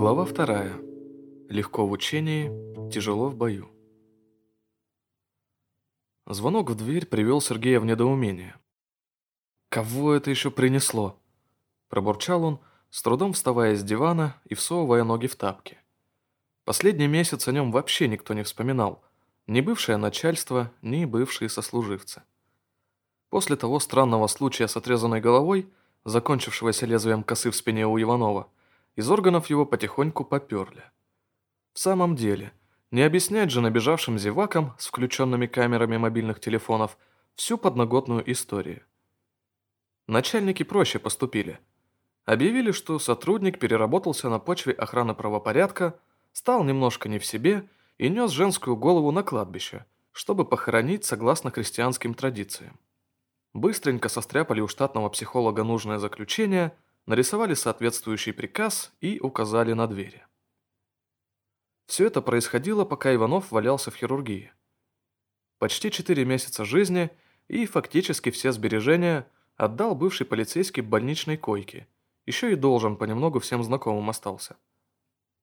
Глава вторая. Легко в учении, тяжело в бою. Звонок в дверь привел Сергея в недоумение. «Кого это еще принесло?» Пробурчал он, с трудом вставая с дивана и всовывая ноги в тапки. Последний месяц о нем вообще никто не вспоминал. Ни бывшее начальство, ни бывшие сослуживцы. После того странного случая с отрезанной головой, закончившегося лезвием косы в спине у Иванова, из органов его потихоньку поперли. В самом деле, не объяснять же набежавшим зевакам с включенными камерами мобильных телефонов всю подноготную историю. Начальники проще поступили. Объявили, что сотрудник переработался на почве охраны правопорядка, стал немножко не в себе и нес женскую голову на кладбище, чтобы похоронить согласно христианским традициям. Быстренько состряпали у штатного психолога нужное заключение, нарисовали соответствующий приказ и указали на двери. Все это происходило, пока Иванов валялся в хирургии. Почти четыре месяца жизни и фактически все сбережения отдал бывший полицейский больничной койке, еще и должен понемногу всем знакомым остался.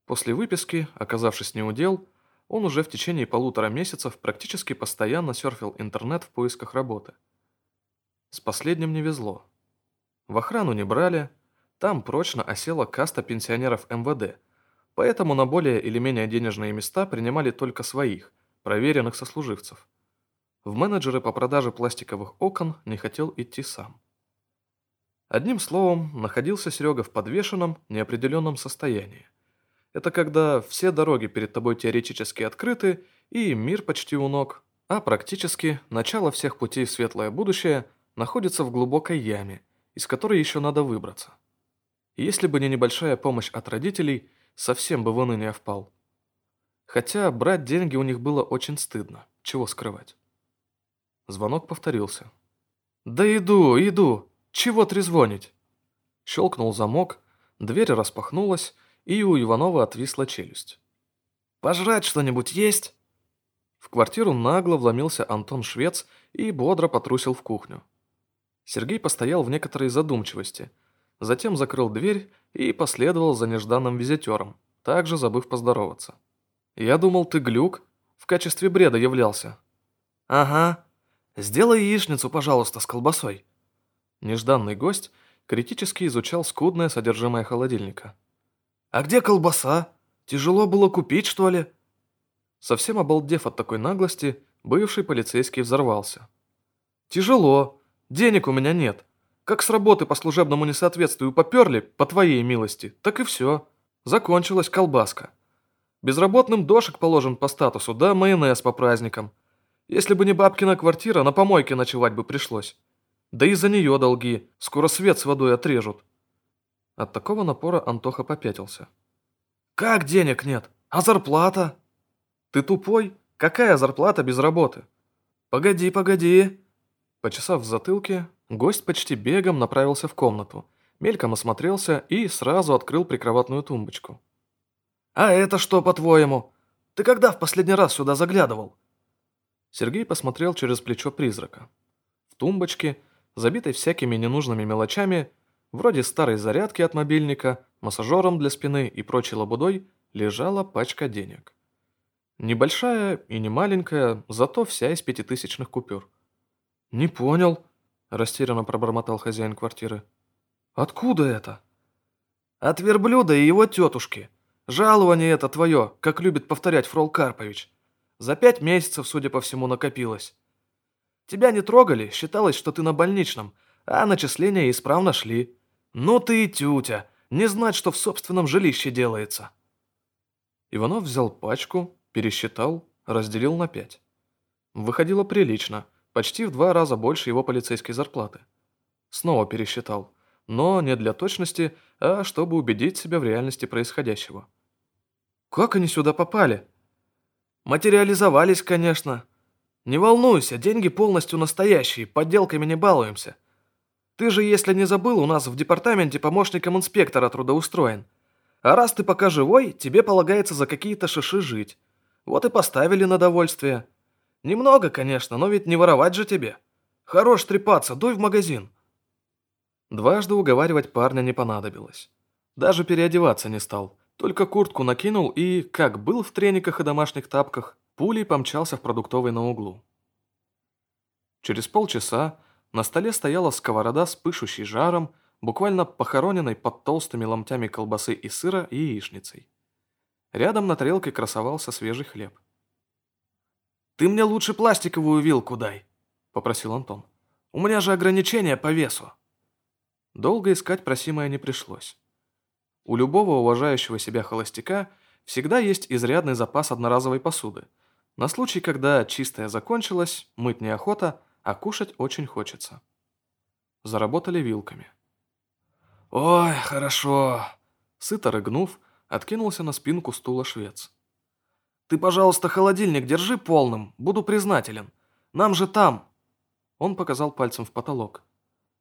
После выписки, оказавшись неудел, он уже в течение полутора месяцев практически постоянно серфил интернет в поисках работы. С последним не везло. В охрану не брали, там прочно осела каста пенсионеров МВД, поэтому на более или менее денежные места принимали только своих, проверенных сослуживцев. В менеджеры по продаже пластиковых окон не хотел идти сам. Одним словом, находился Серега в подвешенном, неопределенном состоянии. Это когда все дороги перед тобой теоретически открыты, и мир почти у ног, а практически начало всех путей в светлое будущее находится в глубокой яме, из которой еще надо выбраться. Если бы не небольшая помощь от родителей, совсем бы в уныние впал. Хотя брать деньги у них было очень стыдно, чего скрывать. Звонок повторился. «Да иду, иду! Чего трезвонить?» Щелкнул замок, дверь распахнулась, и у Иванова отвисла челюсть. «Пожрать что-нибудь есть?» В квартиру нагло вломился Антон Швец и бодро потрусил в кухню. Сергей постоял в некоторой задумчивости, затем закрыл дверь и последовал за нежданным визитером, также забыв поздороваться. «Я думал, ты глюк, в качестве бреда являлся». «Ага. Сделай яичницу, пожалуйста, с колбасой». Нежданный гость критически изучал скудное содержимое холодильника. «А где колбаса? Тяжело было купить, что ли?» Совсем обалдев от такой наглости, бывший полицейский взорвался. «Тяжело. Денег у меня нет. Как с работы по служебному несоответствию поперли, по твоей милости, так и все. Закончилась колбаска. Безработным дошек положен по статусу, да майонез по праздникам. Если бы не бабкина квартира, на помойке ночевать бы пришлось. Да и за нее долги, скоро свет с водой отрежут. От такого напора Антоха попятился. «Как денег нет? А зарплата?» «Ты тупой? Какая зарплата без работы?» «Погоди, погоди!» Почесав в затылке, гость почти бегом направился в комнату, мельком осмотрелся и сразу открыл прикроватную тумбочку. «А это что, по-твоему? Ты когда в последний раз сюда заглядывал?» Сергей посмотрел через плечо призрака. В тумбочке, забитой всякими ненужными мелочами, Вроде старой зарядки от мобильника, массажером для спины и прочей лабудой лежала пачка денег. Небольшая и не маленькая, зато вся из пятитысячных купюр. «Не понял», – растерянно пробормотал хозяин квартиры. «Откуда это?» «От верблюда и его тетушки. Жалование это твое, как любит повторять Фрол Карпович. За пять месяцев, судя по всему, накопилось. Тебя не трогали, считалось, что ты на больничном, а начисления исправно шли. «Ну ты и тютя! Не знать, что в собственном жилище делается!» Иванов взял пачку, пересчитал, разделил на пять. Выходило прилично, почти в два раза больше его полицейской зарплаты. Снова пересчитал, но не для точности, а чтобы убедить себя в реальности происходящего. «Как они сюда попали?» «Материализовались, конечно. Не волнуйся, деньги полностью настоящие, подделками не балуемся. Ты же, если не забыл, у нас в департаменте помощником инспектора трудоустроен. А раз ты пока живой, тебе полагается за какие-то шиши жить. Вот и поставили на довольствие. Немного, конечно, но ведь не воровать же тебе. Хорош трепаться, дуй в магазин». Дважды уговаривать парня не понадобилось. Даже переодеваться не стал, Только куртку накинул и, как был в трениках и домашних тапках, пулей помчался в продуктовый на углу. Через полчаса на столе стояла сковорода с пышущей жаром, буквально похороненной под толстыми ломтями колбасы и сыра и яичницей. Рядом на тарелке красовался свежий хлеб. «Ты мне лучше пластиковую вилку дай», — попросил Антон. «У меня же ограничения по весу». Долго искать просимое не пришлось. У любого уважающего себя холостяка всегда есть изрядный запас одноразовой посуды, на случай, когда чистая закончилась, мыть неохота, а кушать очень хочется. Заработали вилками. «Ой, хорошо!» Сыто рыгнув, откинулся на спинку стула швец. «Ты, пожалуйста, холодильник держи полным, буду признателен. Нам же там...» Он показал пальцем в потолок.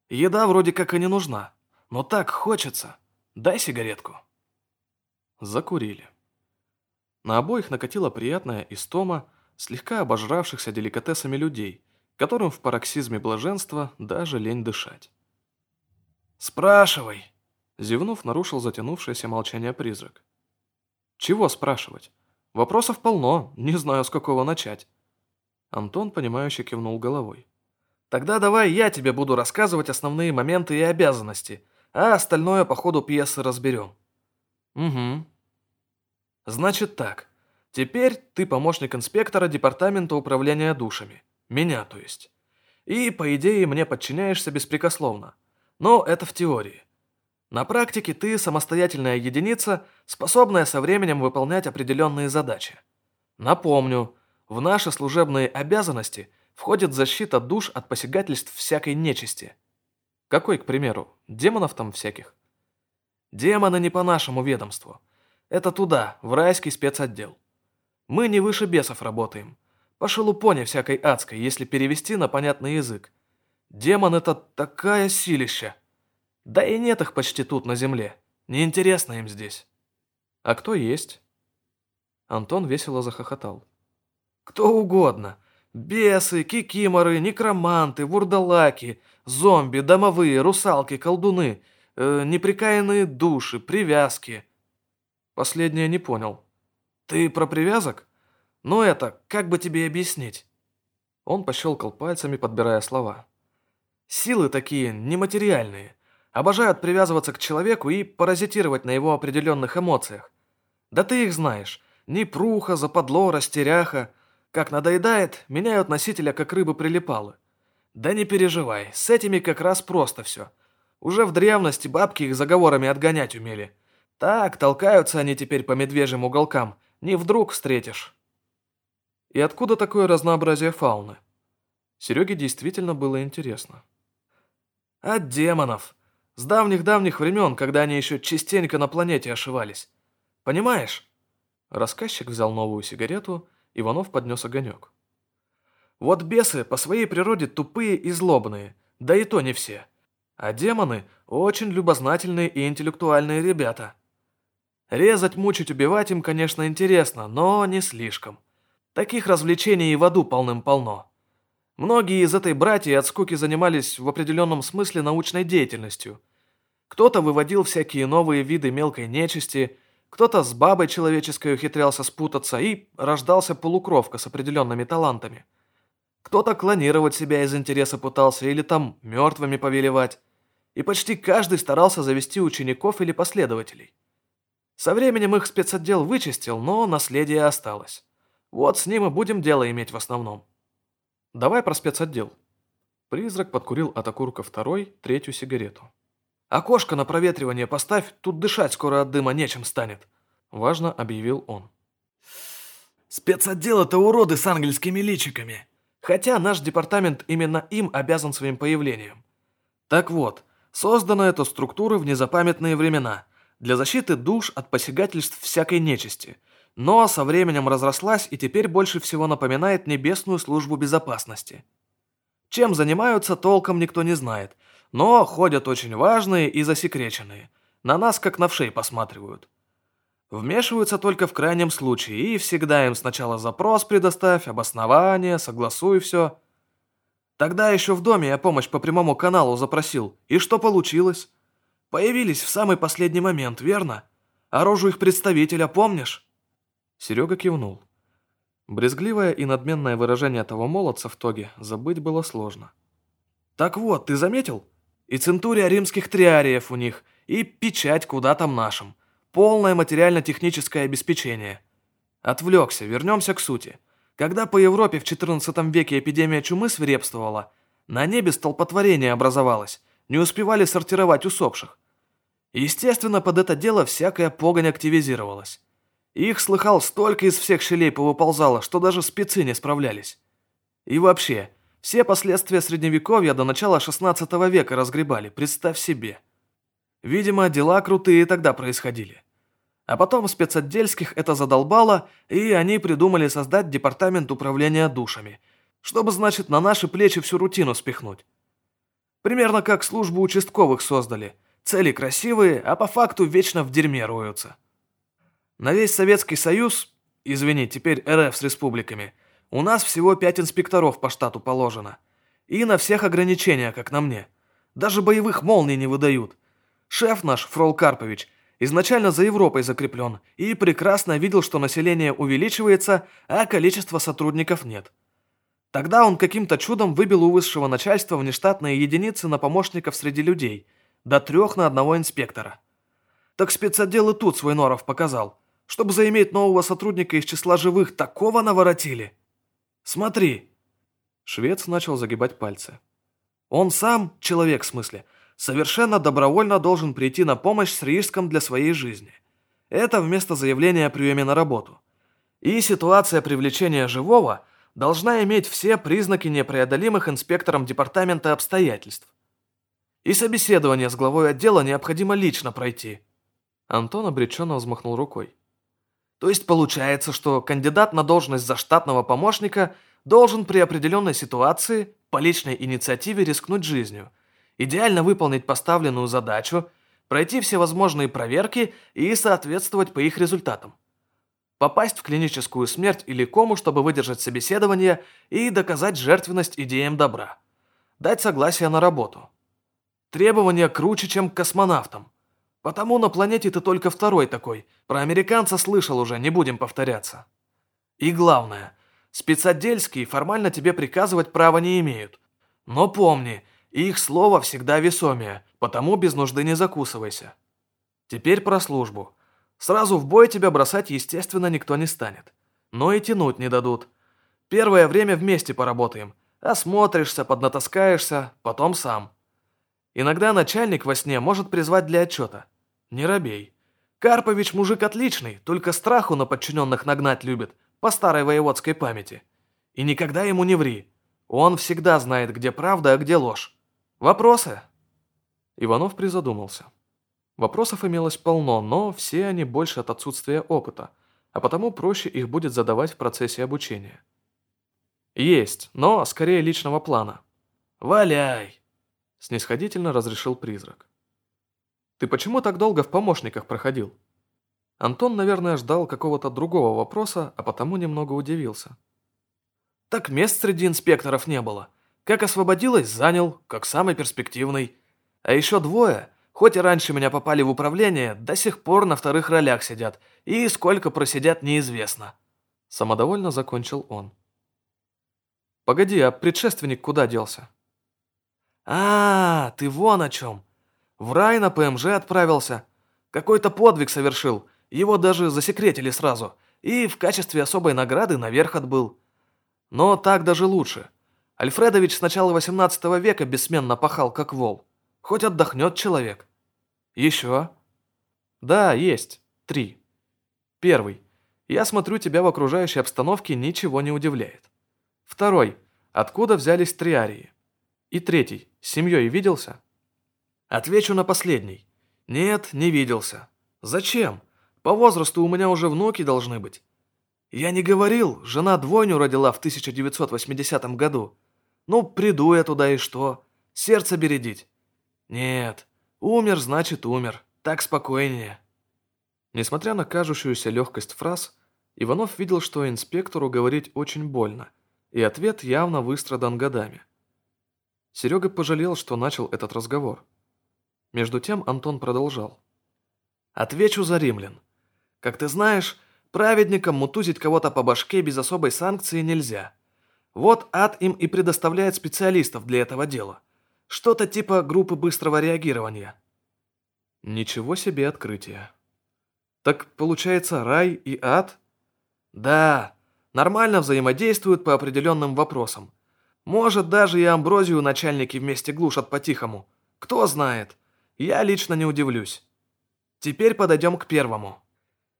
«Еда вроде как и не нужна, но так хочется. Дай сигаретку». Закурили. На обоих накатила приятная истома слегка обожравшихся деликатесами людей, которым в пароксизме блаженства даже лень дышать. «Спрашивай!» Зевнув, нарушил затянувшееся молчание призрак. «Чего спрашивать? Вопросов полно, не знаю, с какого начать». Антон, понимающе кивнул головой. «Тогда давай я тебе буду рассказывать основные моменты и обязанности, а остальное по ходу пьесы разберем». «Угу». «Значит так. Теперь ты помощник инспектора департамента управления душами. Меня, то есть. И, по идее, мне подчиняешься беспрекословно. Но это в теории. На практике ты самостоятельная единица, способная со временем выполнять определенные задачи. Напомню, в наши служебные обязанности входит защита душ от посягательств всякой нечисти. Какой, к примеру, демонов там всяких? Демоны не по нашему ведомству. Это туда, в райский спецотдел. Мы не выше бесов работаем. По шелупоне всякой адской, если перевести на понятный язык. Демон — это такая силища. Да и нет их почти тут, на земле. Неинтересно им здесь. А кто есть? Антон весело захохотал. Кто угодно. Бесы, кикиморы, некроманты, вурдалаки, зомби, домовые, русалки, колдуны, э, неприкаянные души, привязки. Последнее не понял. Ты про привязок? Ну это, как бы тебе объяснить? Он пощелкал пальцами, подбирая слова. Силы такие нематериальные. Обожают привязываться к человеку и паразитировать на его определенных эмоциях. Да ты их знаешь. Непруха, западло, растеряха. Как надоедает, меняют носителя, как рыбы прилипалы. Да не переживай, с этими как раз просто все. Уже в древности бабки их заговорами отгонять умели. Так, толкаются они теперь по медвежьим уголкам. Не вдруг встретишь. И откуда такое разнообразие фауны? Сереге действительно было интересно. От демонов. С давних-давних времен, когда они еще частенько на планете ошивались. Понимаешь? Рассказчик взял новую сигарету, Иванов поднес огонек. Вот бесы по своей природе тупые и злобные, да и то не все. А демоны очень любознательные и интеллектуальные ребята. Резать, мучить, убивать им, конечно, интересно, но не слишком. Таких развлечений и в аду полным-полно. Многие из этой братьи от скуки занимались в определенном смысле научной деятельностью. Кто-то выводил всякие новые виды мелкой нечисти, кто-то с бабой человеческой ухитрялся спутаться и рождался полукровка с определенными талантами. Кто-то клонировать себя из интереса пытался или там мертвыми повелевать. И почти каждый старался завести учеников или последователей. Со временем их спецотдел вычистил, но наследие осталось. Вот с ним и будем дело иметь в основном. Давай про спецотдел. Призрак подкурил от окурка второй, третью сигарету. «Окошко на проветривание поставь, тут дышать скоро от дыма нечем станет», – важно объявил он. «Спецотдел – это уроды с ангельскими личиками. Хотя наш департамент именно им обязан своим появлением. Так вот, создана эта структура в незапамятные времена для защиты душ от посягательств всякой нечисти – но со временем разрослась и теперь больше всего напоминает Небесную службу безопасности. Чем занимаются, толком никто не знает, но ходят очень важные и засекреченные. На нас как на вшей посматривают. Вмешиваются только в крайнем случае, и всегда им сначала запрос предоставь, обоснование, согласуй все. Тогда еще в доме я помощь по прямому каналу запросил, и что получилось? Появились в самый последний момент, верно? Рожу их представителя помнишь?» Серега кивнул. Брезгливое и надменное выражение того молодца в тоге забыть было сложно. «Так вот, ты заметил? И центурия римских триариев у них, и печать куда там нашим. Полное материально-техническое обеспечение. Отвлекся, вернемся к сути. Когда по Европе в XIV веке эпидемия чумы свирепствовала, на небе столпотворение образовалось, не успевали сортировать усопших. Естественно, под это дело всякая погонь активизировалась. Их, слыхал, столько из всех щелей повыползало, что даже спецы не справлялись. И вообще, все последствия Средневековья до начала XVI века разгребали, представь себе. Видимо, дела крутые тогда происходили. А потом спецотдельских это задолбало, и они придумали создать департамент управления душами, чтобы, значит, на наши плечи всю рутину спихнуть. Примерно как службу участковых создали. Цели красивые, а по факту вечно в дерьме роются. На весь Советский Союз, извини, теперь РФ с республиками, у нас всего пять инспекторов по штату положено. И на всех ограничения, как на мне. Даже боевых молний не выдают. Шеф наш, Фрол Карпович, изначально за Европой закреплен и прекрасно видел, что население увеличивается, а количества сотрудников нет. Тогда он каким-то чудом выбил у высшего начальства внештатные единицы на помощников среди людей, до трех на одного инспектора. Так спецотдел и тут свой норов показал. Чтобы заиметь нового сотрудника из числа живых, такого наворотили. Смотри. Швец начал загибать пальцы. Он сам, человек в смысле, совершенно добровольно должен прийти на помощь с риском для своей жизни. Это вместо заявления о приеме на работу. И ситуация привлечения живого должна иметь все признаки непреодолимых инспектором департамента обстоятельств. И собеседование с главой отдела необходимо лично пройти. Антон обреченно взмахнул рукой. То есть получается, что кандидат на должность заштатного помощника должен при определенной ситуации по личной инициативе рискнуть жизнью – идеально выполнить поставленную задачу, пройти все возможные проверки и соответствовать по их результатам. Попасть в клиническую смерть или кому, чтобы выдержать собеседование и доказать жертвенность идеям добра. Дать согласие на работу. Требования круче, чем к космонавтам. Потому на планете ты только второй такой. Про американца слышал уже, не будем повторяться. И главное, спецотдельские формально тебе приказывать права не имеют. Но помни – их слово всегда весомее, потому без нужды не закусывайся. Теперь про службу. Сразу в бой тебя бросать, естественно, никто не станет. Но и тянуть не дадут. Первое время вместе поработаем. Осмотришься, поднатаскаешься, потом сам. Иногда начальник во сне может призвать для отчета. Не робей. Карпович мужик отличный, только страху на подчиненных нагнать любит, по старой воеводской памяти. И никогда ему не ври. Он всегда знает, где правда, а где ложь. «Вопросы?» Иванов призадумался. Вопросов имелось полно, но все они больше от отсутствия опыта, а потому проще их будет задавать в процессе обучения. «Есть, но скорее личного плана». «Валяй!» – снисходительно разрешил призрак. «Ты почему так долго в помощниках проходил?» Антон, наверное, ждал какого-то другого вопроса, а потому немного удивился. «Так мест среди инспекторов не было. Как освободилась, занял, как самый перспективный. А еще двое, хоть и раньше меня попали в управление, до сих пор на вторых ролях сидят, и сколько просидят, неизвестно. Самодовольно закончил он. «Погоди, а предшественник куда делся?» «А, ты вон о чем. В рай на ПМЖ отправился. Какой-то подвиг совершил, его даже засекретили сразу, и в качестве особой награды наверх отбыл. Но так даже лучше. Альфредович с начала 18 века бессменно пахал, как вол. Хоть отдохнет человек. Еще? Да, есть. Три. Первый. Я смотрю, тебя в окружающей обстановке ничего не удивляет. Второй. Откуда взялись триарии? И третий. С семьей виделся? Отвечу на последний. Нет, не виделся. Зачем? По возрасту у меня уже внуки должны быть. Я не говорил, жена двойню родила в 1980 году. Ну, приду я туда и что? Сердце бередить? Нет, умер, значит умер. Так спокойнее. Несмотря на кажущуюся легкость фраз, Иванов видел, что инспектору говорить очень больно, и ответ явно выстрадан годами. Серега пожалел, что начал этот разговор. Между тем Антон продолжал. «Отвечу за римлян. Как ты знаешь, праведникам мутузить кого-то по башке без особой санкции нельзя. Вот ад им и предоставляет специалистов для этого дела. Что-то типа группы быстрого реагирования. Ничего себе открытие. Так получается рай и ад? Да, нормально взаимодействуют по определенным вопросам. Может, даже и амброзию начальники вместе глушат по-тихому. Кто знает. Я лично не удивлюсь. Теперь подойдем к первому.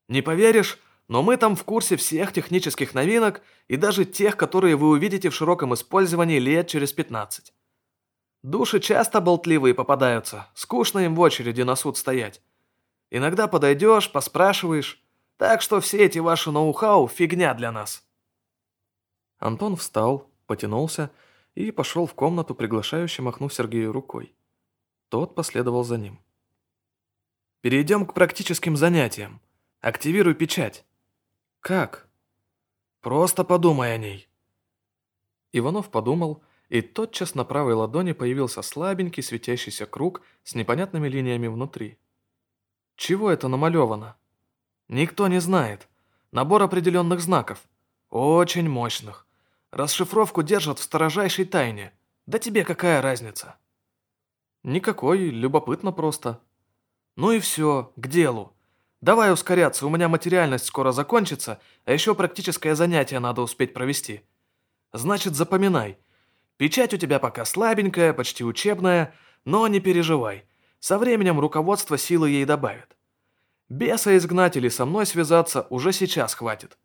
Не поверишь, но мы там в курсе всех технических новинок и даже тех, которые вы увидите в широком использовании лет через 15. Души часто болтливые попадаются, скучно им в очереди на суд стоять. Иногда подойдешь, поспрашиваешь, так что все эти ваши ноу-хау – фигня для нас. Антон встал, потянулся и пошел в комнату, приглашающе махнув Сергею рукой. Тот последовал за ним. «Перейдем к практическим занятиям. Активируй печать». «Как?» «Просто подумай о ней». Иванов подумал, и тотчас на правой ладони появился слабенький светящийся круг с непонятными линиями внутри. «Чего это намалевано?» «Никто не знает. Набор определенных знаков. Очень мощных. Расшифровку держат в строжайшей тайне. Да тебе какая разница?» «Никакой, любопытно просто». «Ну и все, к делу. Давай ускоряться, у меня материальность скоро закончится, а еще практическое занятие надо успеть провести. Значит, запоминай. Печать у тебя пока слабенькая, почти учебная, но не переживай. Со временем руководство силы ей добавит. Беса изгнать или со мной связаться уже сейчас хватит.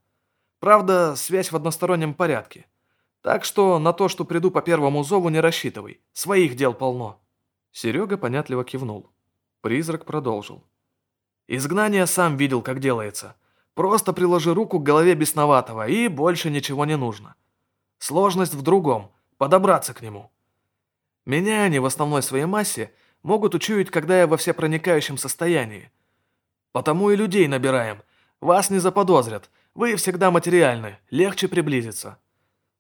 Правда, связь в одностороннем порядке. Так что на то, что приду по первому зову, не рассчитывай. Своих дел полно». Серега понятливо кивнул. Призрак продолжил. «Изгнание сам видел, как делается. Просто приложи руку к голове бесноватого, и больше ничего не нужно. Сложность в другом – подобраться к нему. Меня они в основной своей массе могут учуять, когда я во всепроникающем состоянии. Потому и людей набираем. Вас не заподозрят. Вы всегда материальны, легче приблизиться.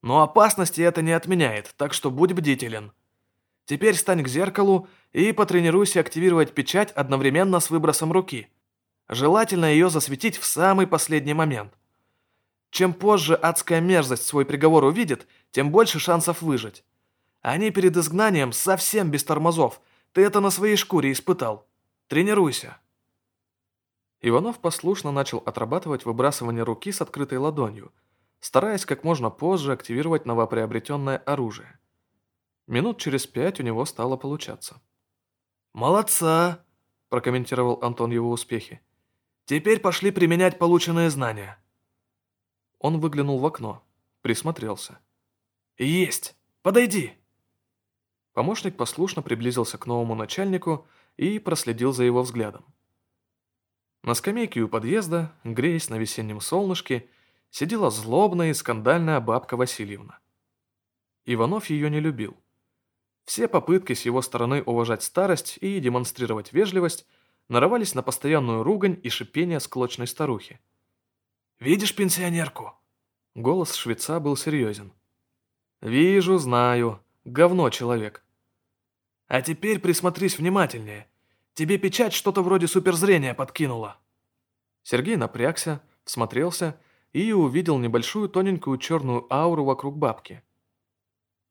Но опасности это не отменяет, так что будь бдителен. Теперь стань к зеркалу и потренируйся активировать печать одновременно с выбросом руки. Желательно ее засветить в самый последний момент. Чем позже адская мерзость свой приговор увидит, тем больше шансов выжить. Они перед изгнанием совсем без тормозов. Ты это на своей шкуре испытал. Тренируйся. Иванов послушно начал отрабатывать выбрасывание руки с открытой ладонью, стараясь как можно позже активировать новоприобретенное оружие. Минут через пять у него стало получаться. «Молодца!» – прокомментировал Антон его успехи. «Теперь пошли применять полученные знания». Он выглянул в окно, присмотрелся. «Есть! Подойди!» Помощник послушно приблизился к новому начальнику и проследил за его взглядом. На скамейке у подъезда, греясь на весеннем солнышке, сидела злобная и скандальная бабка Васильевна. Иванов ее не любил. Все попытки с его стороны уважать старость и демонстрировать вежливость нарывались на постоянную ругань и шипение склочной старухи. «Видишь пенсионерку?» Голос швеца был серьезен. «Вижу, знаю. Говно человек». «А теперь присмотрись внимательнее. Тебе печать что-то вроде суперзрения подкинула». Сергей напрягся, всмотрелся и увидел небольшую тоненькую черную ауру вокруг бабки.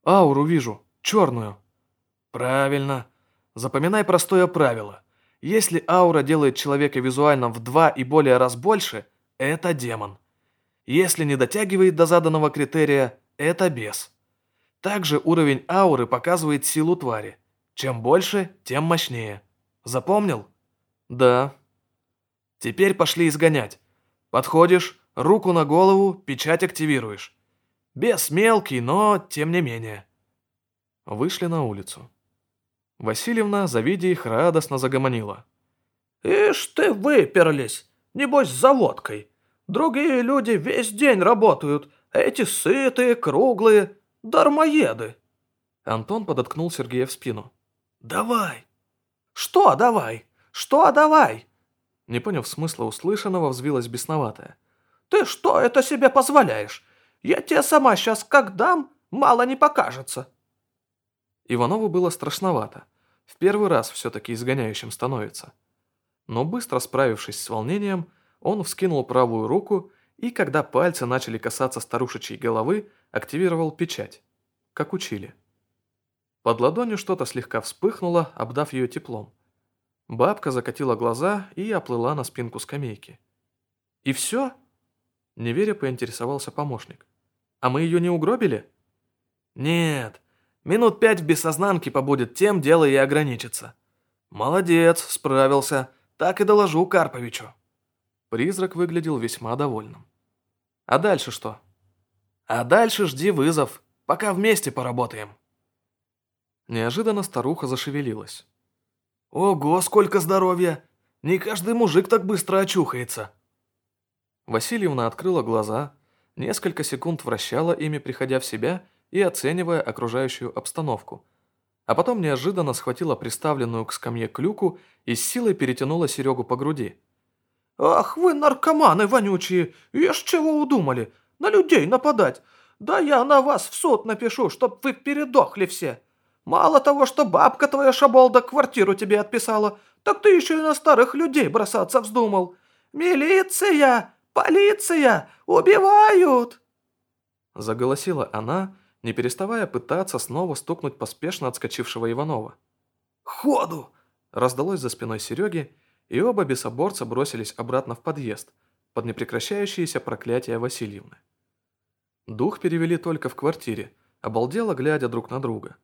«Ауру вижу, черную». «Правильно. Запоминай простое правило. Если аура делает человека визуально в два и более раз больше – это демон. Если не дотягивает до заданного критерия, это бес. Также уровень ауры показывает силу твари. Чем больше, тем мощнее. Запомнил? Да. Теперь пошли изгонять. Подходишь, руку на голову, печать активируешь. Бес мелкий, но тем не менее. Вышли на улицу. Васильевна, завидя их, радостно загомонила. «Ишь ты выперлись! Небось, с заводкой. Другие люди весь день работают, а эти сытые, круглые, дармоеды». Антон подоткнул Сергея в спину. «Давай!» «Что давай? Что давай?» Не поняв смысла услышанного, взвилась бесноватая. «Ты что это себе позволяешь? Я тебе сама сейчас как дам, мало не покажется». Иванову было страшновато. В первый раз все-таки изгоняющим становится. Но быстро справившись с волнением, он вскинул правую руку и, когда пальцы начали касаться старушечьей головы, активировал печать, как учили. Под ладонью что-то слегка вспыхнуло, обдав ее теплом. Бабка закатила глаза и оплыла на спинку скамейки. «И все?» Неверя поинтересовался помощник. «А мы ее не угробили?» «Нет, минут пять в бессознанке побудет, тем дело и ограничится». «Молодец, справился. Так и доложу Карповичу». Призрак выглядел весьма довольным. «А дальше что?» «А дальше жди вызов, пока вместе поработаем». Неожиданно старуха зашевелилась. «Ого, сколько здоровья! Не каждый мужик так быстро очухается!» Васильевна открыла глаза, несколько секунд вращала ими, приходя в себя и оценивая окружающую обстановку, а потом неожиданно схватила приставленную к скамье клюку и с силой перетянула Серегу по груди. «Ах вы наркоманы вонючие! Ишь чего удумали? На людей нападать! Да я на вас в суд напишу, чтоб вы передохли все! Мало того, что бабка твоя шаболда квартиру тебе отписала, так ты еще и на старых людей бросаться вздумал! Милиция! Полиция! Убивают!» Заголосила она, не переставая пытаться снова стукнуть поспешно отскочившего Иванова. «Ходу!» Раздалось за спиной Сереги, и оба бесоборца бросились обратно в подъезд под непрекращающееся проклятие Васильевны. Дух перевели только в квартире, обалдело глядя друг на друга.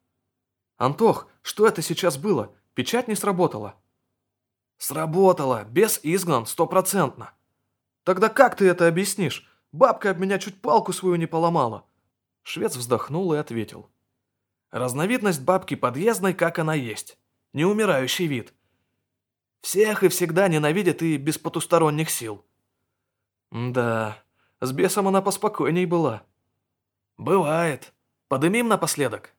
«Антох, что это сейчас было? Печать не сработала?» «Сработала, бес изгнан стопроцентно». «Тогда как ты это объяснишь? Бабка об меня чуть палку свою не поломала». Швец вздохнул и ответил. «Разновидность бабки подъездной, как она есть. Неумирающий вид. Всех и всегда ненавидят и без потусторонних сил». «Да, с бесом она поспокойней была». «Бывает. Подымим напоследок».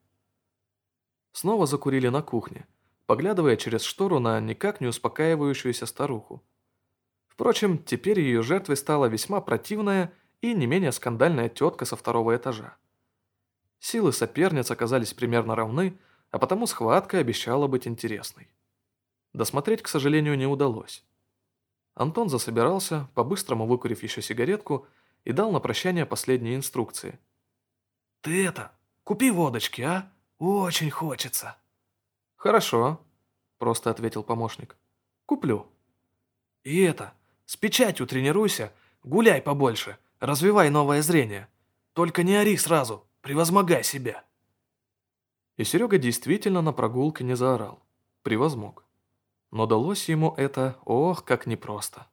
Снова закурили на кухне, поглядывая через штору на никак не успокаивающуюся старуху. Впрочем, теперь ее жертвой стала весьма противная и не менее скандальная тетка со второго этажа. Силы соперниц оказались примерно равны, а потому схватка обещала быть интересной. Досмотреть, к сожалению, не удалось. Антон засобирался, по-быстрому выкурив еще сигаретку, и дал на прощание последние инструкции. «Ты это, купи водочки, а? Очень хочется». «Хорошо», — просто ответил помощник. «Куплю». «И это, с печатью тренируйся, гуляй побольше, развивай новое зрение. Только не ори сразу, превозмогай себя». И Серега действительно на прогулке не заорал, превозмог. Но далось ему это, ох, как непросто.